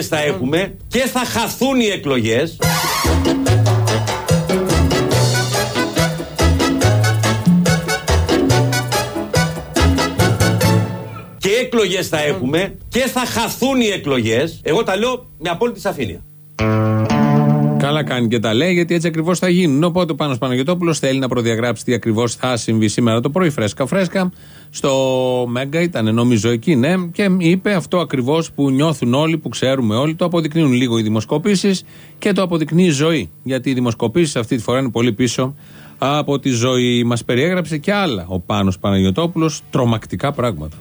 εκλογές θα έχουμε και θα χαθούν οι εκλογές. Και εκλογές θα έχουμε και θα χαθούν οι εκλογές. Εγώ τα λέω με απόλυτη σαφήνεια. Καλά κάνει και τα λέει, γιατί έτσι ακριβώς θα γίνουν. Οπότε ο Πάνος Παναγιώτοπουλο θέλει να προδιαγράψει τι ακριβώς θα συμβεί σήμερα το πρωί, φρέσκα-φρέσκα. Στο Μέγκα ήταν νομίζω εκεί, ναι, και είπε αυτό ακριβώς που νιώθουν όλοι, που ξέρουμε όλοι. Το αποδεικνύουν λίγο οι δημοσκοπήσεις και το αποδεικνύει η ζωή. Γιατί οι δημοσκοπήσεις αυτή τη φορά είναι πολύ πίσω από τη ζωή. Μας περιέγραψε και άλλα ο Πάνος Παναγιώτοπουλο, τρομακτικά πράγματα.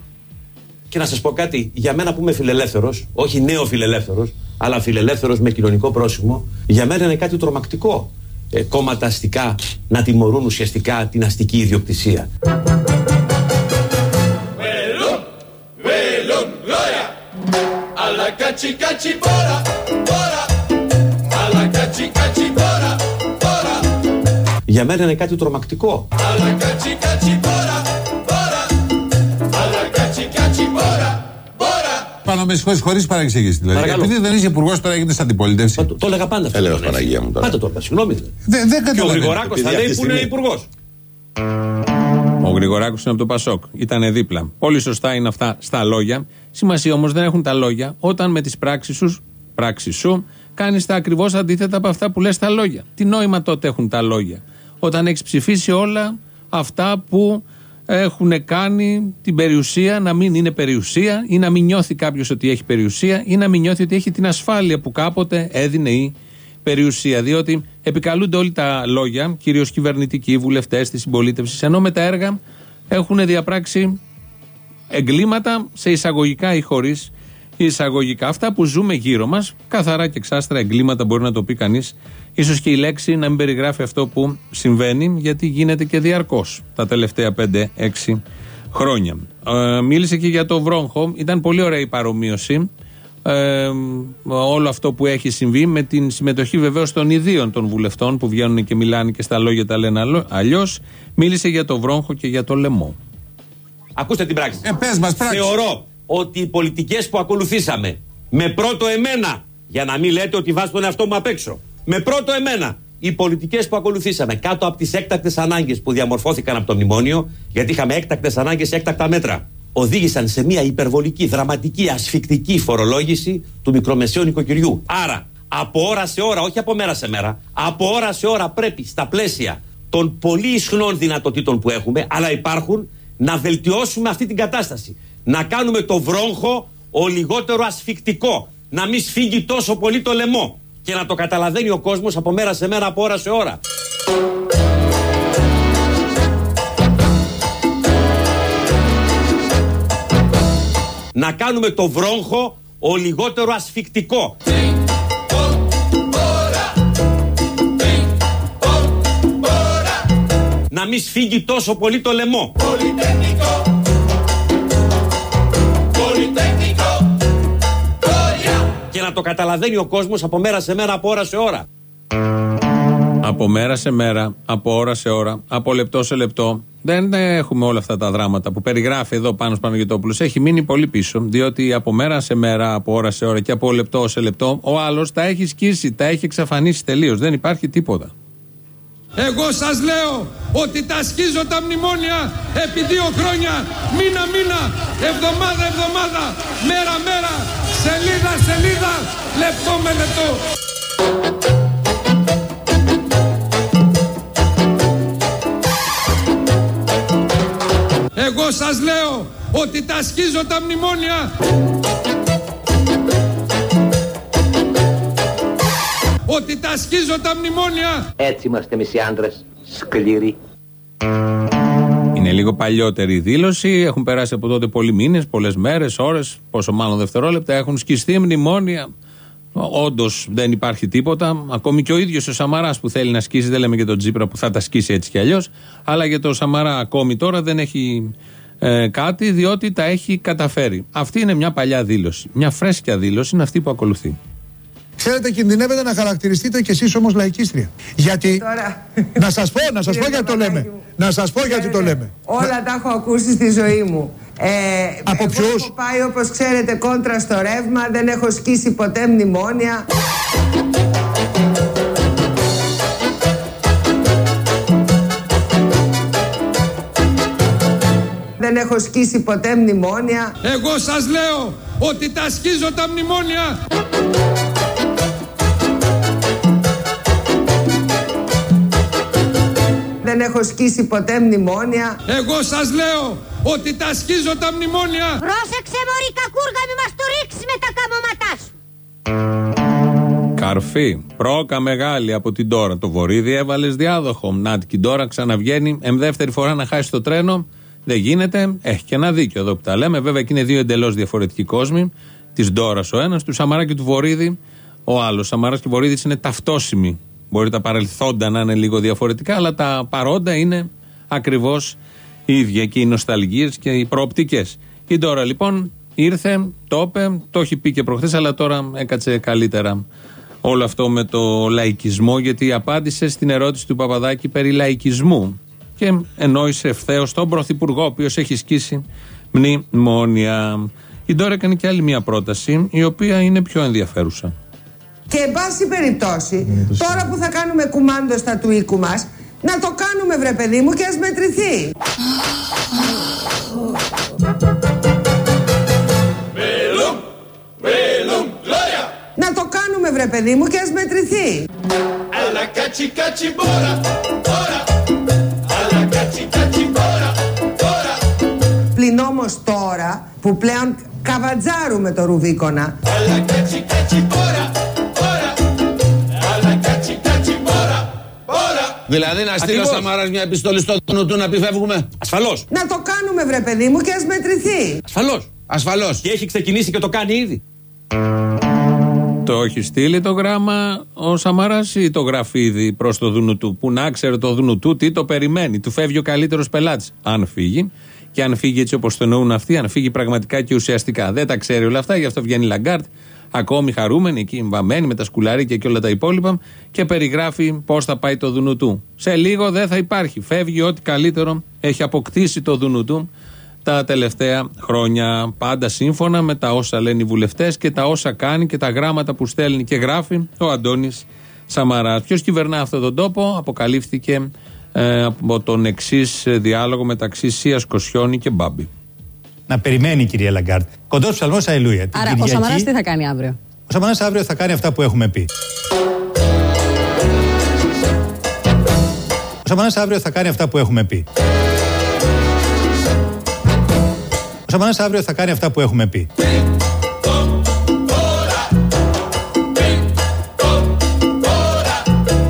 Και να σας πω κάτι, για μένα που είμαι φιλελεύθερος, όχι νέο φιλελεύθερος, αλλά φιλελεύθερος με κοινωνικό πρόσημο, για μένα είναι κάτι τρομακτικό. Ε, κόμματα αστικά να τιμωρούν ουσιαστικά την αστική ιδιοκτησία. Για μένα είναι κάτι τρομακτικό. Πάνω με συγχωρείς χωρίς παρεξήγηση. Δηλαδή. Παρακαλώ. Επειδή δεν είσαι υπουργός, τώρα έγινε αντιπολίτευση. Το, το έλεγα πάντα αυτό. Έλεος Ναι. Παναγία μου τώρα. Πάτε τώρα, συγγνώμη. Δεν, δεν Και ο καταλαβαίνω. Γρηγοράκος θα Επειδή λέει αυτή που τη είναι στιγμή- υπουργός. Ο Γρηγοράκος είναι από το Πασόκ. Ήταν δίπλα. Πολύ σωστά είναι αυτά στα λόγια. Σημασία όμως δεν έχουν τα λόγια όταν με τις πράξεις σου, πράξεις σου κάνεις τα ακριβώς αντίθετα από αυτά που λες τα λόγια. Τι νόημα τότε έχουν τα λόγια; Όταν έχεις ψηφίσει όλα αυτά που έχουν κάνει την περιουσία να μην είναι περιουσία ή να μην νιώθει κάποιος ότι έχει περιουσία ή να μην νιώθει ότι έχει την ασφάλεια που κάποτε έδινε η περιουσία. Διότι επικαλούνται όλοι τα λόγια, κυρίως κυβερνητικοί, βουλευτές της συμπολίτευσης, ενώ με τα έργα έχουν διαπράξει εγκλήματα σε εισαγωγικά ή χωρίς εισαγωγικά. Αυτά που ζούμε γύρω μας, καθαρά και εξάστρα εγκλήματα μπορεί να το πει κανείς. σω και η λέξη να μην περιγράφει αυτό που συμβαίνει, γιατί γίνεται και διαρκώς τα τελευταία 5-6 χρόνια. Ε, μίλησε και για το βρόγχο. Ήταν πολύ ωραία η παρομοίωση. Ε, όλο αυτό που έχει συμβεί με την συμμετοχή βεβαίως των ιδίων των βουλευτών που βγαίνουν και μιλάνε και στα λόγια τα λένε αλλιώς. Μίλησε για το βρόγχο και για το λαιμό. Ακούστε την πράξη. Ε, πες μας πράξη. Θεωρώ ότι οι πολιτικές που ακολουθήσαμε με πρώτο εμένα, για να μην λέτε ότι βάζω τον εαυτό μου απ' έξω, με πρώτο εμένα, οι πολιτικές που ακολουθήσαμε κάτω από τις έκτακτες ανάγκες που διαμορφώθηκαν από το μνημόνιο, γιατί είχαμε έκτακτες ανάγκες, έκτακτα μέτρα, οδήγησαν σε μια υπερβολική, δραματική, ασφικτική φορολόγηση του μικρομεσαίου νοικοκυριού. Άρα, από ώρα σε ώρα, όχι από μέρα σε μέρα, από ώρα σε ώρα πρέπει στα πλαίσια των πολύ ισχνών δυνατοτήτων που έχουμε, αλλά υπάρχουν, να βελτιώσουμε αυτή την κατάσταση. Να κάνουμε το βρόγχο ο λιγότερο ασφικτικό. Να μην σφίγγει τόσο πολύ το λαιμό. Και να το καταλαβαίνει ο κόσμος από μέρα σε μέρα, από ώρα σε ώρα. Να κάνουμε το βρόγχο ο λιγότερο ασφικτικό. Να μην σφίγγει τόσο πολύ το λαιμό. Και το καταλαβαίνει ο κόσμος από μέρα σε μέρα, από ώρα σε ώρα. Από μέρα σε μέρα, από ώρα σε ώρα, από λεπτό σε λεπτό. Δεν έχουμε όλα αυτά τα δράματα που περιγράφει εδώ πάνω Παναγιώτοπουλος. Έχει μείνει πολύ πίσω. Διότι από μέρα σε μέρα, από ώρα σε ώρα και από λεπτό σε λεπτό, ο άλλος τα έχει σκίσει, τα έχει εξαφανίσει τελείως. Δεν υπάρχει τίποτα. Εγώ σας λέω ότι τα σκίζω τα μνημόνια επί δύο χρόνια, μήνα μήνα, εβδομάδα εβδομάδα, μέρα μέρα, σελίδα σελίδα, λεπτό με λεπτό. Εγώ σας λέω ότι τα σκίζω τα μνημόνια ότι τα σκίζω τα μνημόνια Έτσι είμαστε εμείς οι άντρες, σκληροί. Είναι λίγο παλιότερη η δήλωση. Έχουν περάσει από τότε πολλοί μήνες, πολλές μέρες, ώρες, πόσο μάλλον δευτερόλεπτα. Έχουν σκιστεί μνημόνια. Όντως δεν υπάρχει τίποτα. Ακόμη και ο ίδιος ο Σαμαράς που θέλει να σκίσει, δεν λέμε για τον Τζίπρα που θα τα σκίσει έτσι κι αλλιώς. Αλλά για τον Σαμαρά ακόμη τώρα δεν έχει ε, κάτι, διότι τα έχει καταφέρει. Αυτή είναι μια παλιά δήλωση. Μια φρέσκια δήλωση είναι αυτή που ακολουθεί. Ξέρετε, κινδυνεύετε να χαρακτηριστείτε κι εσείς όμως λαϊκίστρια. Γιατί, Τώρα. να σας πω, να σας πω Κύριε γιατί το λέμε. Παπαδάκη μου, Να σας πω γιατί το ξέρετε, λέμε. Όλα τα έχω ακούσει στη ζωή μου. Ε, Από εγώ ποιους; Έχω πάει όπως ξέρετε κόντρα στο ρεύμα, δεν έχω σκίσει ποτέ μνημόνια. Δεν έχω σκίσει ποτέ μνημόνια. Εγώ σας λέω ότι τα σκίζω τα μνημόνια. Δεν έχω σκίσει ποτέ μνημόνια. Εγώ σας λέω ότι τα σκίζω τα μνημόνια. Πρόσεξε μωρή κακούργα μη μας το ρίξεις με τα καμώματά σου. Καρφί. Πρόκα μεγάλη από την τώρα. Το βορίδι έβαλες διάδοχο. Νάτ και τώρα ξαναβγαίνει. Εμ δεύτερη φορά να χάσει το τρένο. Δεν γίνεται. Έχει και ένα δίκιο εδώ που τα λέμε. Βέβαια και είναι δύο εντελώς διαφορετικοί κόσμοι. Της Ντόρας ο ένας, του Σαμαρά και του Βορύδη ο άλλος. Σαμαράς και Βορύδης είναι ταυτόσιμοι. Μπορεί τα παρελθόντα να είναι λίγο διαφορετικά, αλλά τα παρόντα είναι ακριβώς ίδια και οι νοσταλγίες και οι προοπτικές. Η Ντόρα λοιπόν ήρθε, το είπε, το έχει πει και προχθές, αλλά τώρα έκατσε καλύτερα όλο αυτό με το λαϊκισμό, γιατί απάντησε στην ερώτηση του Παπαδάκη περί λαϊκισμού και ενόησε ευθέως τον Πρωθυπουργό, ο οποίος έχει σκίσει μνημόνια. Η Ντόρα έκανε και άλλη μια πρόταση, η οποία είναι πιο ενδιαφέρουσα. Και εν πάση περιπτώσει, τώρα που θα κάνουμε κουμάντο στα του οίκου μας, να το κάνουμε βρε παιδί μου και ας μετρηθεί. Να το κάνουμε βρε παιδί μου και ας μετρηθεί. Πλην όμως τώρα που πλέον καβατζάρουμε το Ρουβίκονα Δηλαδή να στείλει ο Ακριβώς. Σαμαράς μια επιστολή στο τόνο του να πει φεύγουμε. Ασφαλώς. Να το κάνουμε βρε παιδί μου και ας μετρηθεί. Ασφαλώς. Ασφαλώς. Και έχει ξεκινήσει και το κάνει ήδη. Το έχει στείλει το γράμμα ο Σαμαράς ή το γράφει ήδη προς το Δουνουτού; Που να ξέρει το Δουνουτού τι το περιμένει. Του φεύγει ο καλύτερος πελάτης. Αν φύγει. Και αν φύγει έτσι όπως το εννοούν αυτοί, αν φύγει πραγματικά και ουσιαστικά. Δεν τα ξέρει όλα αυτά, γι' αυτό βγαίνει η Λαγκάρντ, ακόμη χαρούμενη εκεί, βαμμένη με τα σκουλαρίκια και όλα τα υπόλοιπα, και περιγράφει πώς θα πάει το Δουνουτού. Σε λίγο δεν θα υπάρχει. Φεύγει ό,τι καλύτερο έχει αποκτήσει το Δουνουτού τα τελευταία χρόνια. Πάντα σύμφωνα με τα όσα λένε οι βουλευτές και τα όσα κάνει και τα γράμματα που στέλνει και γράφει ο Αντώνης Σαμαράς. Ποιος κυβερνά αυτόν τον τόπο, αποκαλύφθηκε ε, από τον εξής διάλογο μεταξύ Σίας Κοσιόνη και Μπάμπη. Να περιμένει η κυρία Λαγκάρντ. Κοντός ψαλμός αλληλούια. Την Άρα ο Κυριακή- Σαμαράς τι θα κάνει αύριο; Ο Σαμαράς αύριο θα κάνει αυτά που έχουμε πει. Ο Σαμαράς αύριο θα κάνει αυτά που έχουμε πει. Ο Σαμαράς αύριο θα κάνει αυτά που έχουμε πει.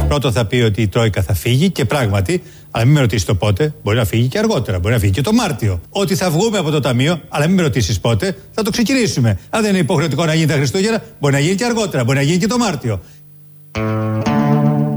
Πρώτο θα πει ότι η Τρόικα θα φύγει και πράγματι, αλλά μην με ρωτήσεις το πότε, μπορεί να φύγει και αργότερα, μπορεί να φύγει και το Μάρτιο. Ότι θα βγούμε από το Ταμείο, αλλά μην με ρωτήσεις πότε, θα το ξεκινήσουμε. Αν δεν είναι υποχρεωτικό να γίνει τα Χριστούγεννα, μπορεί να γίνει και αργότερα, μπορεί να γίνει και το Μάρτιο.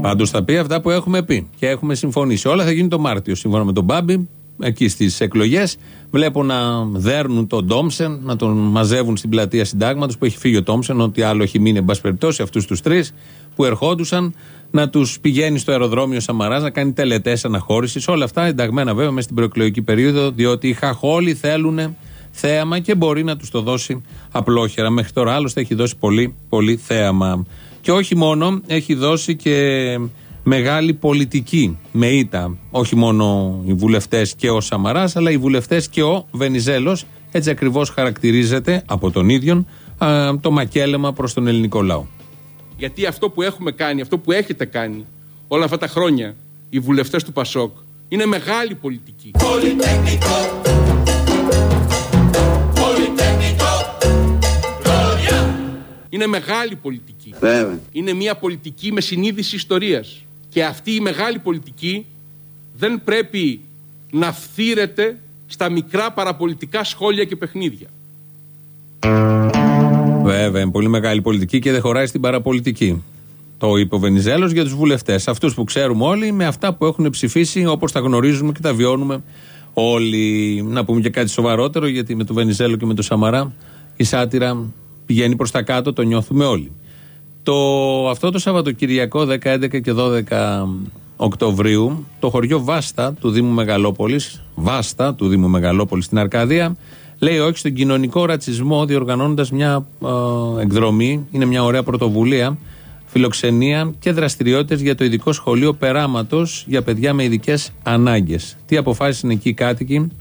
Πάντως θα πει αυτά που έχουμε πει και έχουμε συμφωνήσει. Όλα θα γίνουν το Μάρτιο σύμφωνα με τον Μπάμπη. Εκεί στις εκλογές βλέπω να δέρνουν τον Τόμσεν, να τον μαζεύουν στην πλατεία συντάγματος που έχει φύγει ο Τόμσεν, ό,τι άλλο έχει μείνει, εν πάση περιπτώσει, αυτούς τους τρεις που ερχόντουσαν, να τους πηγαίνει στο αεροδρόμιο Σαμαράς, να κάνει τελετές αναχώρησης. Όλα αυτά ενταγμένα βέβαια μέσα στην προεκλογική περίοδο, διότι οι χαχόλοι θέλουν θέαμα και μπορεί να τους το δώσει απλόχερα. Μέχρι τώρα άλλωστε έχει δώσει πολύ, πολύ θέαμα. Και όχι μόνο, έχει δώσει και μεγάλη πολιτική με ήττα. Όχι μόνο οι βουλευτές και ο Σαμαράς, αλλά οι βουλευτές και ο Βενιζέλος. Έτσι ακριβώς χαρακτηρίζεται από τον ίδιο α, το μακέλεμα προς τον ελληνικό λαό. Γιατί αυτό που έχουμε κάνει, αυτό που έχετε κάνει όλα αυτά τα χρόνια οι βουλευτές του Πασόκ είναι μεγάλη πολιτική. Είναι μεγάλη πολιτική. Βέβαια. Είναι μια πολιτική με συνείδηση ιστορίας. Και αυτή η μεγάλη πολιτική δεν πρέπει να φθήρεται στα μικρά παραπολιτικά σχόλια και παιχνίδια. Βέβαια, είναι πολύ μεγάλη πολιτική και δεν χωράει στην παραπολιτική. Το είπε ο Βενιζέλος για τους βουλευτές. Αυτούς που ξέρουμε όλοι με αυτά που έχουν ψηφίσει όπως τα γνωρίζουμε και τα βιώνουμε όλοι. Να πούμε και κάτι σοβαρότερο, γιατί με τον Βενιζέλο και με τον Σαμαρά η σάτυρα πηγαίνει προς τα κάτω, το νιώθουμε όλοι. Το, αυτό το Σαββατοκυριακό 10, 11 και 12 Οκτωβρίου το χωριό Βάστα του Δήμου Μεγαλόπολης Βάστα του Δήμου Μεγαλόπολης στην Αρκαδία λέει όχι στον κοινωνικό ρατσισμό, διοργανώνοντας μια ε, εκδρομή. Είναι μια ωραία πρωτοβουλία. Φιλοξενία και δραστηριότητες για το ειδικό σχολείο περάματος για παιδιά με ειδικές ανάγκες. Τι αποφάσισαν εκεί οι κάτοικοι,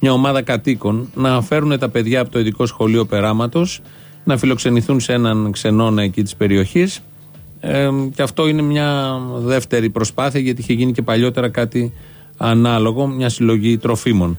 μια ομάδα κατοίκων, να φέρουν τα παιδιά από το ειδικό σχολείο περάματος, να φιλοξενηθούν σε έναν ξενώνα εκεί της περιοχής. Ε, και αυτό είναι μια δεύτερη προσπάθεια, γιατί είχε γίνει και παλιότερα κάτι ανάλογο, μια συλλογή τροφίμων.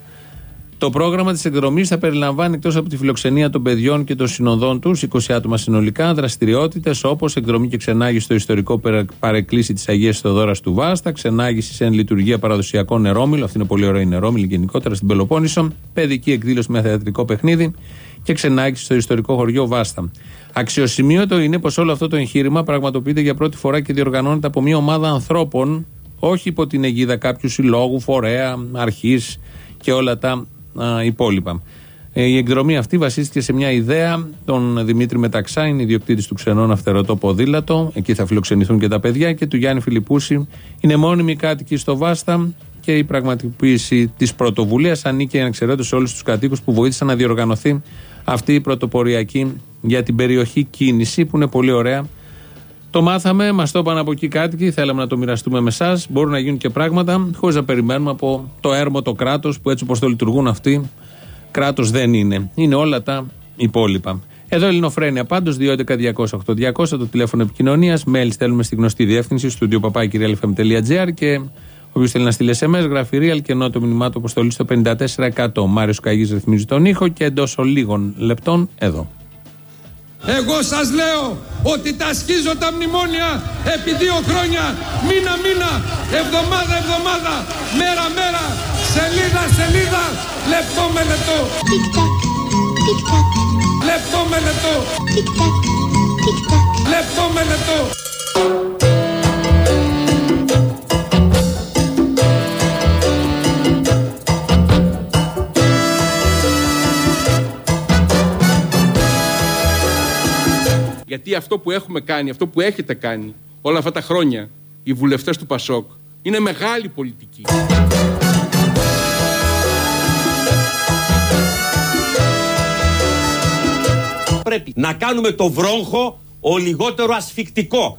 Το πρόγραμμα της εκδρομής θα περιλαμβάνει εκτός από τη φιλοξενία των παιδιών και των συνοδών τους, 20 άτομα συνολικά, δραστηριότητες όπως εκδρομή και ξενάγηση στο ιστορικό παρεκκλήσι της Αγίας Θεοδόρας του Βάστα, ξενάγηση σε λειτουργία παραδοσιακών νερόμιλων, αυτή είναι πολύ ωραία η νερόμιλη γενικότερα στην Πελοπόννησο, παιδική εκδήλωση με θεατρικό παιχνίδι και ξενάγηση στο ιστορικό χωριό Βάστα. Αξιοσημείωτο είναι πως όλο αυτό το εγχείρημα πραγματοποιείται για πρώτη φορά και διοργανώνεται από μια ομάδα ανθρώπων, όχι υπό την αιγίδα κάποιου συλλόγου, φορέα, αρχής και όλα τα υπόλοιπα. Ε, η εκδρομή αυτή βασίστηκε σε μια ιδέα. Τον Δημήτρη Μεταξά, είναι ιδιοκτήτης του Ξενών Αυτερωτό Ποδήλατο. Εκεί θα φιλοξενηθούν και τα παιδιά. Και του Γιάννη Φιλιππούση. Είναι μόνιμη κάτοικοι στο Βάστα. Και η πραγματοποίηση της πρωτοβουλίας ανήκει ανεξαιρέτω σε όλους τους κατοίκους που βοήθησαν να διοργανωθεί αυτή η πρωτοποριακή για την περιοχή κίνηση, που είναι πολύ ωραία. Το μάθαμε, μας το είπαν από εκεί κάτοικοι, θέλαμε να το μοιραστούμε με εσάς. Μπορούν να γίνουν και πράγματα χωρίς να περιμένουμε από το έρμο το κράτος που έτσι όπως το λειτουργούν αυτοί, κράτος δεν είναι. Είναι όλα τα υπόλοιπα. Εδώ Ελληνοφρένια πάντως, 2.11.208.200 το τηλέφωνο επικοινωνίας. Mail στέλνουμε στη γνωστή διεύθυνση στο και όποιο θέλει να στείλει SMS, γράφει real και ενώ το μηνυμά του αποστολή στο 54%. Μάριο Καγή ρυθμίζει τον ήχο και εντό λίγων λεπτών εδώ. Εγώ σας λέω ότι τα σκίζω τα μνημόνια επί δύο χρόνια, μήνα μήνα, εβδομάδα εβδομάδα, μέρα μέρα, σελίδα σελίδα, λεπτό με λεπτό. Λεπτό με λεπτό. Λεπτό με λεπτό. Γιατί αυτό που έχουμε κάνει, αυτό που έχετε κάνει όλα αυτά τα χρόνια, οι βουλευτές του Πασόκ, είναι μεγάλη πολιτική. Πρέπει να κάνουμε το βρόγχο ο λιγότερο ασφικτικό.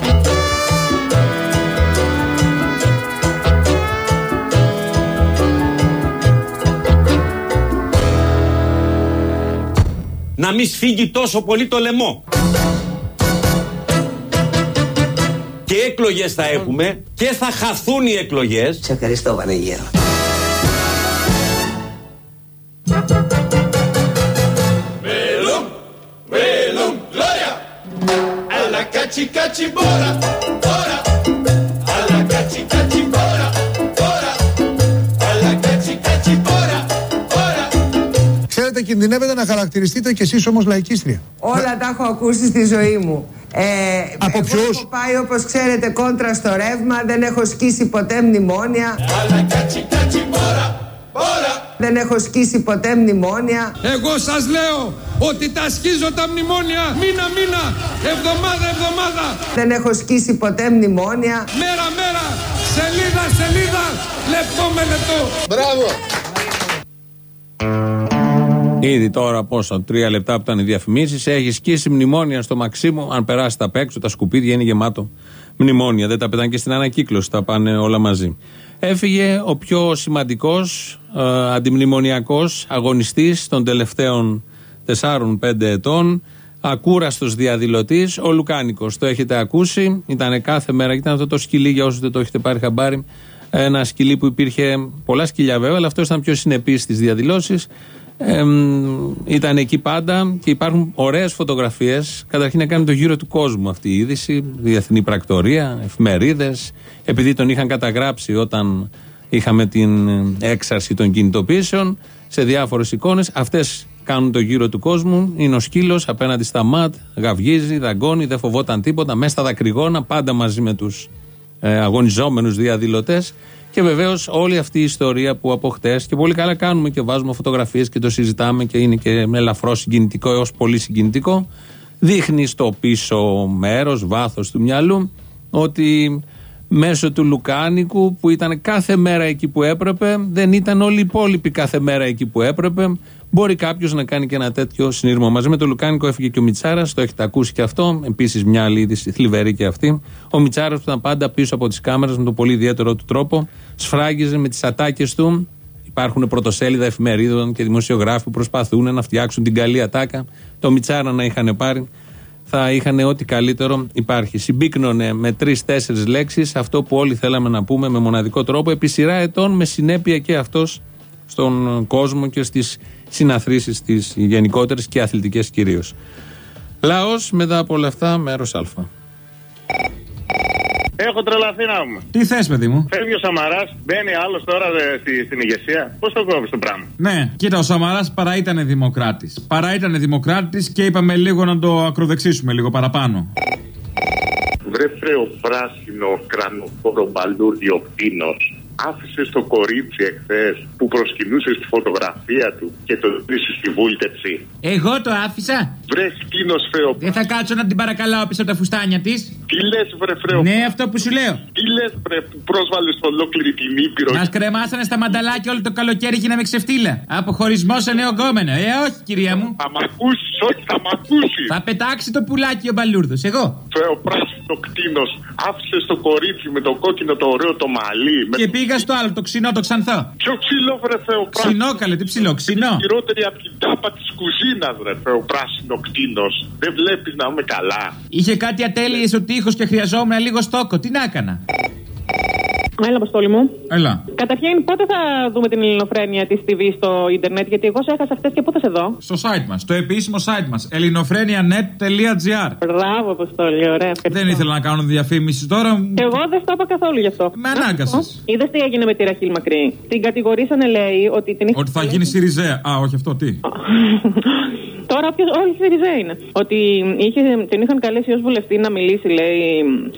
Να μην σφίγγει τόσο πολύ το λαιμό. Και εκλογές θα έχουμε και θα χαθούν οι εκλογές. Σε ευχαριστώ, Βανεγέρο. Ξέρετε, κινδυνεύετε να χαρακτηριστείτε κι εσείς όμως λαϊκίστρια. Όλα τα έχω ακούσει στη ζωή μου. Ε, Από ποιου; Έχω πάει όπως ξέρετε κόντρα στο ρεύμα, δεν έχω σκίσει ποτέ μνημόνια. Δεν έχω σκίσει ποτέ μνημόνια. Εγώ σας λέω ότι τα σκίζω τα μνημόνια μήνα μήνα, εβδομάδα εβδομάδα. Δεν έχω σκίσει ποτέ μνημόνια. Μέρα μέρα, σελίδα σελίδα, λεπτό με λεπτό. Μπράβο. Ήδη τώρα πόσο, τρία λεπτά που ήταν οι διαφημίσεις, έχεις σκίσει μνημόνια στο Μαξίμου. Αν περάσει τα έξω, τα σκουπίδια είναι γεμάτο μνημόνια. Δεν τα πετάνε και στην ανακύκλωση, τα πάνε όλα μαζί. Έφυγε ο πιο σημαντικός ε, αντιμνημονιακός αγωνιστής των τελευταίων 4-5 ετών, ακούραστος διαδηλωτής, ο Λουκάνικος. Το έχετε ακούσει, ήταν κάθε μέρα, ήταν αυτό το σκυλί για όσους δεν το έχετε πάρει χαμπάρι. Ένα σκυλί που υπήρχε πολλά σκυλιά βέβαια, αλλά αυτός ήταν πιο συνεπής στις διαδηλώσεις ήταν εκεί πάντα και υπάρχουν ωραίες φωτογραφίες. Καταρχήν έκανε το γύρο του κόσμου αυτή η είδηση. Διεθνή πρακτορία, εφημερίδες. Επειδή τον είχαν καταγράψει όταν είχαμε την έξαρση των κινητοποίησεων σε διάφορες εικόνες. Αυτές κάνουν το γύρο του κόσμου. Είναι ο σκύλος απέναντι στα ματ, γαυγίζει, δαγκώνει, δεν φοβόταν τίποτα. Μέσα στα δακρυγόνα, πάντα μαζί με τους ε, αγωνιζόμενους διαδηλωτές. Και βεβαίως όλη αυτή η ιστορία που από χτες και πολύ καλά κάνουμε και βάζουμε φωτογραφίες και το συζητάμε και είναι και ελαφρώ συγκινητικό έως πολύ συγκινητικό. Δείχνει στο πίσω μέρος, βάθος του μυαλού, ότι μέσω του Λουκάνικου που ήταν κάθε μέρα εκεί που έπρεπε. Δεν ήταν όλοι οι υπόλοιποι κάθε μέρα εκεί που έπρεπε. Μπορεί κάποιος να κάνει και ένα τέτοιο συνειρμό. Μαζί με το Λουκάνικο έφυγε και ο Μιτσάρας, το έχετε ακούσει και αυτό. Επίσης, μια άλλη είδηση θλιβερή και αυτή. Ο Μιτσάρας που ήταν πάντα πίσω από τις κάμερες με τον πολύ ιδιαίτερο του τρόπο, σφράγιζε με τις ατάκες του. Υπάρχουν πρωτοσέλιδα εφημερίδων και δημοσιογράφοι που προσπαθούν να φτιάξουν την καλή ατάκα. Το Μιτσάρα να είχαν πάρει θα είχαν ό,τι καλύτερο υπάρχει. Συμπίκνωνε με τρει-τέσσερι λέξεις αυτό που όλοι θέλαμε να πούμε με μοναδικό τρόπο, επί σειρά ετών, με συνέπεια και αυτός στον κόσμο και στις συναθρήσεις της γενικότερε και αθλητικές κυρίως. Λαός μετά από όλα αυτά, μέρος Α. Έχω τρελαθεί να μου. Τι θες, παιδί μου; Φεύγει ο Σαμαράς, μπαίνει άλλος τώρα δε, στη, στην ηγεσία. Πώς το κόβεις το πράγμα; Ναι, κοίτα, ο Σαμαράς παρά ήταν δημοκράτης. Παρά ήταν δημοκράτης και είπαμε λίγο να το ακροδεξίσουμε λίγο παραπάνω. Βρε φρέο πράσινο κρανοφόρο μπαλούρδιο πίνος. Άφησες το κορίτσι εχθές που προσκυνούσες στη φωτογραφία του και το πήρε στη βούλτεψη. Εγώ το άφησα. Βρε σκύνο φρέο. Δεν θα κάτσω να την παρακαλάω πίσω από τα φουστάνια της. Τι λες, βρε φρέο. Ναι, αυτό που σου λέω. Τι λες, βρε που πρόσβαλες ολόκληρη την Ήπειρο. Μας κρεμάσανε στα μανταλάκια όλο το καλοκαίρι και να με ξεφτύλα. Αποχωρισμός σε νέο γκόμενο. Ε, όχι, κυρία μου. Θα μ' ακούσεις, όχι, θα μ' ακούσεις. Θα πετάξει το πουλάκι ο μπαλούρδος. Εγώ. Φρέο πράσινο κτίνος. Άφησε το κορίτσι με το κόκκινο το ωραίο το μαλλί. Με Και πήγα στο άλλο, το ξινό, το ξανθό. Πιο ξύλο, βρε Θεό πράσινο. Ξινό, καλέ, τι ψηλό, ξινό. Χειρότερη από την τάπα της κουζίνας, βρε Θεό πράσινο κτίνος. Δεν βλέπεις να είμαι καλά. Είχε κάτι ατέλειες ο τείχος και χρειαζόμουν λίγο στόκο. Τι να έκανα; Έλα, Αποστόλη μου. Έλα. Καταρχήν, πότε θα δούμε την ελληνοφρένεια της TV στο Ιντερνετ, γιατί εγώ σε έχασα χθες και πού θα σε δω; Στο site μας, το επίσημο site μας. ελληνοφρένια.net.gr. Μπράβο, Αποστόλη, ωραία. Δεν ήθελα να κάνω διαφήμιση τώρα. Και εγώ δεν το είπα καθόλου γι' αυτό. Με ανάγκασες. Είδες τι έγινε με τη Ραχίλ Μακρύ; Την κατηγορήσανε, λέει, ότι την είχε. Ότι θα γίνει Σιριζέα. Α, όχι αυτό, τι; Τώρα ποιος, όλοι στη Ριζέ είναι. Ότι είχε, την είχαν καλέσει ως βουλευτή να μιλήσει, λέει,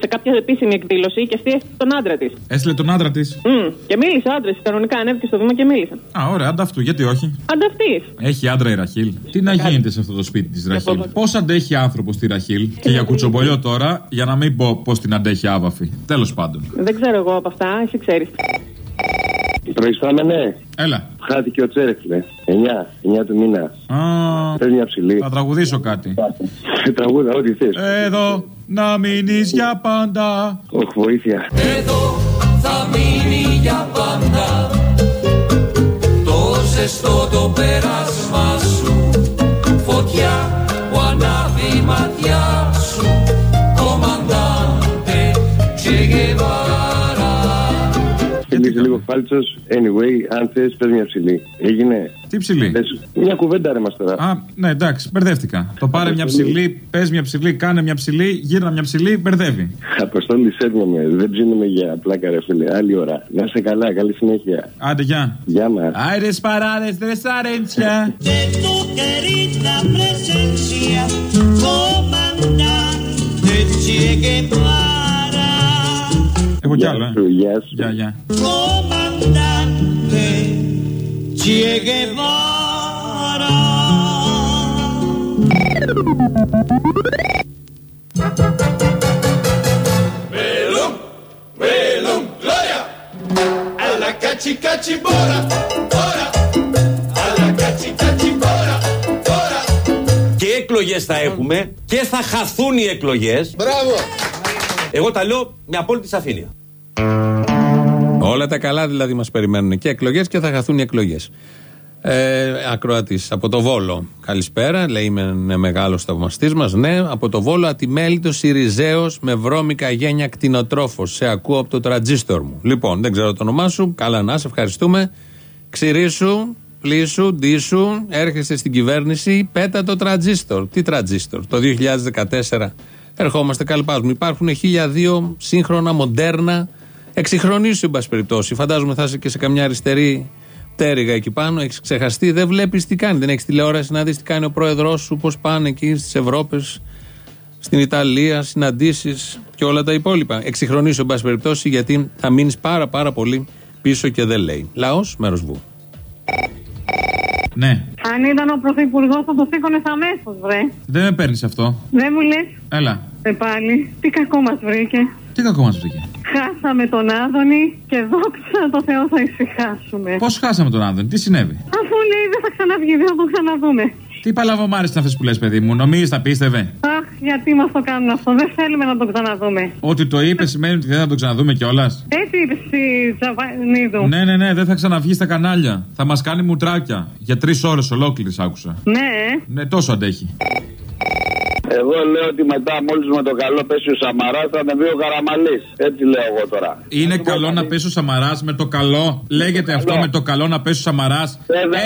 σε κάποια επίσημη εκδήλωση και αυτή τον άντρα της. Έστειλε τον άντρα της. και μίλησε ο άντρα, κανονικά ανέβηκε στο βήμα και μίλησε. Α, ωραία, ανταυτού, γιατί όχι; Ανταυτή. Έχει άντρα η Ραχίλ. Τι να γίνεται σε αυτό το σπίτι της Ραχίλ; Πώς αντέχει άνθρωπος τη Ραχίλ; Και για κουτσομπολιό τώρα, για να μην πω πώς την αντέχει άβαφη. Τέλος πάντων. Δεν ξέρω εγώ από αυτά, εσύ ξέρεις. Προϊστάμε, ναι. Έλα. Χάθηκε ο Τσέρεχλε. 9, 9 του μήνα. Α, Θέλει μια ψηλή. θα τραγουδήσω κάτι. Τραγούδα, ό,τι θες. Εδώ να μείνεις για πάντα. Όχι, βοήθεια. Εδώ θα μείνει για πάντα Το ζεστό το πέρασμα σου Φωτιά που ανάβει η ματιά σου Κομμαντάντε Che Guevara Θέλει λίγο φάλτσο. Anyway, αν θε, πε μια ψηλή. Έγινε. Τι ψηλή. Πες, Μια κουβέντα ρε μα τώρα. Α, ναι, εντάξει, μπερδεύτηκα. Το πάρε μια ψηλή, πε μια ψηλή, κάνε μια ψηλή, γύρνα μια ψηλή, μπερδεύει. Αποστόλη, σέρνομαι. Δεν ψήνουμε για πλάκα, ρε φίλε. Άλλη ώρα. Να είσαι καλά, καλή συνέχεια. Άντε, γεια. Γεια μα. Άιρε παράδε, ρε σαρέντσια. querida presencia Comandante Che Guevara Εγώ κι άλλο, ε. Σου, Γεια σου. Γεια, γεια. Comandante Che Guevara Velum, velum, gloria. Alla cacci cacci bora, bora. Alla cacci cacci bora, bora. Και εκλογές θα έχουμε και θα χαθούν οι εκλογές. Μπράβο. Εγώ τα λέω με απόλυτη σαφήνεια. Όλα τα καλά δηλαδή μας περιμένουν και εκλογές και θα χαθούν οι εκλογές. Ε, Ακροατής από το Βόλο. Καλησπέρα, λέει είμαι είναι μεγάλος θαυμαστής μας. Ναι, από το Βόλο ατιμέλητος Σιριζέο με βρώμικα γένια κτηνοτρόφος. Σε ακούω από το τραντζίστορ μου. Λοιπόν, δεν ξέρω το όνομά σου. Καλά να σε ευχαριστούμε. Ξηρίσου, πλήσου, ντύσου, έρχεσαι στην κυβέρνηση, πέτα το τραντζίστορ. Τι τραντζίστορ, το 2014 ερχόμαστε καλπάζουμε. Υπάρχουν χίλια δύο σύγχρονα, μοντέρνα, εξυγχρονίσου, εν πάση περιπτώσει. Φαντάζομαι θα είσαι και σε καμιά αριστερή πτέρυγα εκεί πάνω, έχεις ξεχαστεί, δεν βλέπεις τι κάνει. Δεν έχεις τηλεόραση να δεις τι κάνει ο πρόεδρός σου, πώς πάνε εκεί στις Ευρώπες, στην Ιταλία, συναντήσεις και όλα τα υπόλοιπα. Εξυγχρονίσου, εν πάση περιπτώσει, γιατί θα μείνεις πάρα πάρα πολύ πίσω και δεν λέει. Λαός, μέρος βου. Ναι, Αν ήταν ο πρωθυπουργός, θα το σήκωνες αμέσως, βρε. δεν με παίρνεις αυτό. Δεν μου λες. Έλα. Ε, πάλι. Τι κακό μας βρήκε. Τι κακό μας βρήκε. Χάσαμε τον Άδωνη και δόξα τω Θεώ θα ησυχάσουμε. Πώς χάσαμε τον Άδωνη, τι συνέβη; Αφού λέει δεν θα ξαναβγεί, δεν θα τον ξαναδούμε. Τι παλαβομάρε είναι αυτές που λες, παιδί μου, νομίζεις τα πίστευε; Αχ, γιατί μας το κάνουν αυτό, δεν θέλουμε να τον ξαναδούμε. Ότι το είπες σημαίνει ότι δεν θα τον ξαναδούμε κιόλας. Έτσι είπε στη Τζαβανίδου. Ναι, ναι, ναι, δεν θα ξαναβγεί στα κανάλια. Θα μας κάνει μουτράκια. Για τρεις ώρες ολόκληρες άκουσα. Ναι. Ναι, τόσο αντέχει. Εγώ λέω ότι μετά, μόλις με το καλό πέσει ο Σαμαράς, θα ανεβεί ο Καραμαλής. Έτσι λέω εγώ τώρα. Είναι καλό να πέσει ο Σαμαράς με το καλό. Λέγεται αυτό με το καλό να πέσει ο Σαμαράς.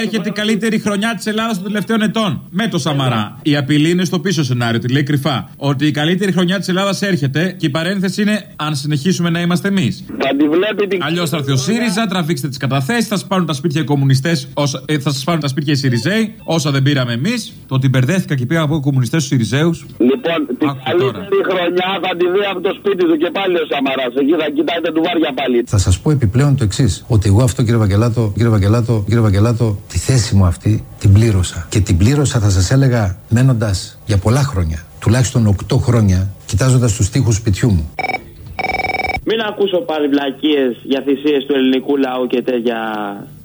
Έρχεται η καλύτερη χρονιά της Ελλάδας των τελευταίων ετών. Με το Σαμαρά. Η απειλή είναι στο πίσω σενάριο, τη λέει κρυφά. Ότι η καλύτερη χρονιά της Ελλάδας έρχεται και η παρένθεση είναι αν συνεχίσουμε να είμαστε εμείς. Θα τη βλέπει την. Αλλιώς θα έρθει ο ΣΥΡΙΖΑ, τραβήξτε τις καταθέσεις, θα σας πάρουν τα σπίτια οι κομμουνιστές, ε, θα σας πάρουν τα σπίτια οι ΣΥΡΙΖΑΙ, όσα δεν πήραμε εμείς. Το ότι μπερδέθηκα και πήγα από κομμουνιστές στους ΣΥΡΙΖΑΙΟΥ. Λοιπόν, την καλύτερη χρονιά θα τη δει από το σπίτι του και πάλι ο Σαμαράς. Εκεί θα κοιτάει τα ντουβάρια πάλι. Θα σας πω επιπλέον το εξής: Ότι εγώ αυτό, κύριε Βαγγελάτο, κύριε Βαγγελάτο, κύριε Βαγγελάτο, τη θέση μου αυτή την πλήρωσα. Και την πλήρωσα, θα σας έλεγα, μένοντας για πολλά χρόνια, τουλάχιστον 8 χρόνια, κοιτάζοντας τους τοίχου σπιτιού μου. Μην ακούσω πάλι βλακίες για θυσίες του ελληνικού λαού και τέτοια.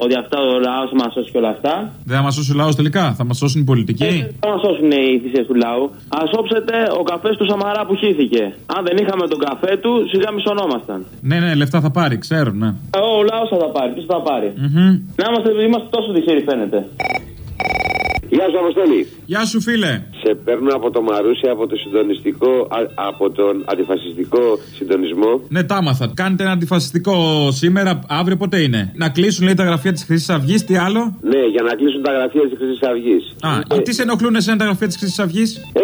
Ότι αυτά ο λαός μας σώσει και όλα αυτά. Δεν θα μας σώσει ο λαός τελικά, θα μας σώσουν οι πολιτικοί. Θα μας σώσουν οι θυσίες του λαού. Α όψετε ο καφέ του Σαμαρά που χύθηκε. Αν δεν είχαμε τον καφέ του, σιγά μισονόμασταν. Ναι, ναι, λεφτά θα πάρει, ξέρω, ναι. Ο, ο λαός θα τα πάρει, ποιος θα τα πάρει. Μμμ. Να είμαστε, είμαστε τόσο τυχεροί φαίνεται. Γεια σου, Αποστολή. Γεια σου, φίλε. Σε παίρνω από το Μαρούσι από το συντονιστικό, α- από τον αντιφασιστικό συντονισμό. Ναι, τα άμαθα. Κάνετε ένα αντιφασιστικό σήμερα, αύριο πότε είναι; Να κλείσουν, λέει, τα γραφεία της Χρυσής Αυγής, τι άλλο; Ναι, για να κλείσουν τα γραφεία της Χρυσής Αυγής. Α, τι σε ενοχλούν εσένα τα γραφεία της Χρυσής Αυγής; Ε,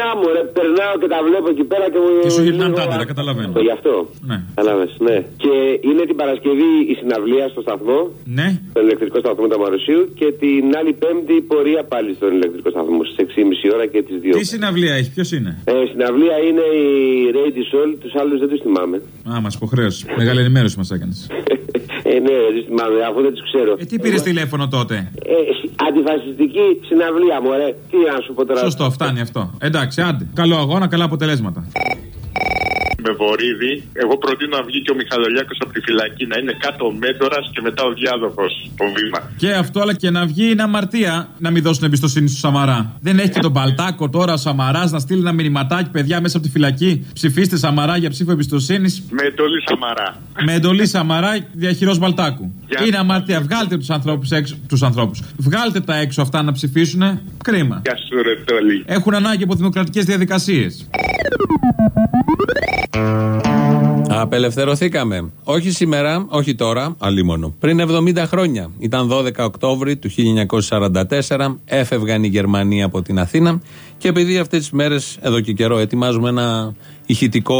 να μου, ρε, περνάω και τα βλέπω εκεί πέρα και μου. Και σου γυρνάνε λίγο- τα άντερα, καταλαβαίνω. Γι' αυτό. Ναι. Κατάλαβες, ναι. Και είναι την Παρασκευή η συναυλία στο σταθμό. Ναι. Στον ηλεκτρικό σταθμό του Μαρουσίου και την άλλη Πέμπτη η πορεία πάλι στον ηλεκτρικό σταθμό στις 6.30 ώρα και τις 2. Τι συναυλία έχει, ποιος είναι; Ε, συναυλία είναι η Rady Soul, τους άλλους δεν τους θυμάμαι. Α, μας υποχρέωσες. Μεγάλη ενημέρωση μας έκανες. Ε, ναι, δεν τους θυμάμαι, αφού δεν τους ξέρω. Ε, τι πήρες τηλέφωνο τότε; Ε, αντιφασιστική συναυλία, μωρέ. Τι να σου πω τώρα. Σωστό, φτάνει αυτό. Εντάξει, άντε. Καλό αγώνα, καλά αποτελέσματα. Με βορίδι, εγώ προτείνω να βγει και ο Μιχαλολιάκος από τη φυλακή να είναι κάτω ο Μέντορα και μετά ο διάδοχος στο βήμα. Και αυτό, αλλά και να βγει είναι αμαρτία να μην δώσουν εμπιστοσύνη στο Σαμαρά. Δεν έχει και τον Παλτάκο τώρα ο Σαμαράς να στείλει ένα μηνυματάκι, παιδιά, μέσα από τη φυλακή. Ψηφίστε Σαμαρά για ψήφο εμπιστοσύνης. Με εντολή Σαμαρά. Με εντολή Σαμαρά διαχειρός Μπαλτάκου. Για- Είναι αμαρτία. Βγάλτε τους ανθρώπους έξω. Τους ανθρώπους. Βγάλτε τα έξω αυτά να ψηφίσουν. Κρίμα. Γεια σου, ρε Τόλι. Έχουν ανάγκη από δημοκρατικές διαδικασίες. Απελευθερωθήκαμε. Όχι σήμερα, όχι τώρα, αλλήμωνο. Πριν 70 χρόνια. Ήταν 12 Οκτώβρη του 1944. Έφευγαν οι Γερμανοί από την Αθήνα. Και επειδή αυτές τις μέρες, εδώ και καιρό, ετοιμάζουμε ένα ηχητικό,